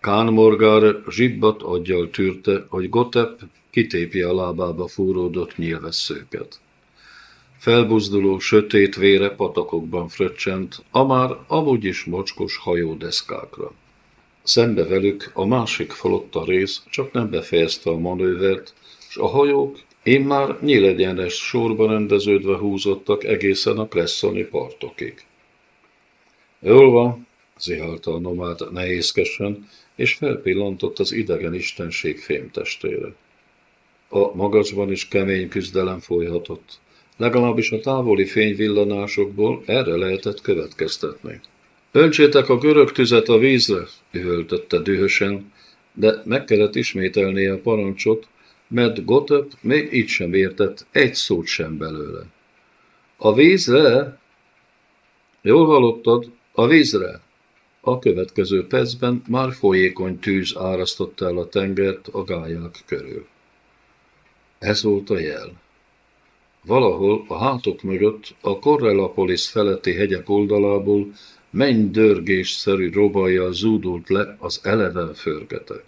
Kán Morgar zsibbat aggyal tűrte, hogy Gotep kitépje a lábába fúródott nyilvesszőket. Felbuzduló sötét vére patakokban fröccsent, a már amúgy is mocskos hajódeszkákra. Szembe velük a másik flotta rész csak nem befejezte a manővert, és a hajók én már nyílegyenes sorba rendeződve húzottak egészen a Klessoni partokig. Jól van, zihálta a nomád nehézkesen, és felpillantott az idegen istenség fémtestére. A magasban is kemény küzdelem folyhatott. Legalábbis a távoli fényvillanásokból erre lehetett következtetni. Öntsétek a görög tüzet a vízre, üvöltötte dühösen, de meg kellett ismételnie a parancsot, mert Gotep még így sem értett egy szót sem belőle. A vízre? Jól hallottad, a vízre. A következő percben már folyékony tűz árasztotta el a tengert a gályák körül. Ez volt a jel. Valahol a hátok mögött a Correlapolis feletti hegyek oldalából mennydörgésszerű robajjal zúdult le az eleven förgetek.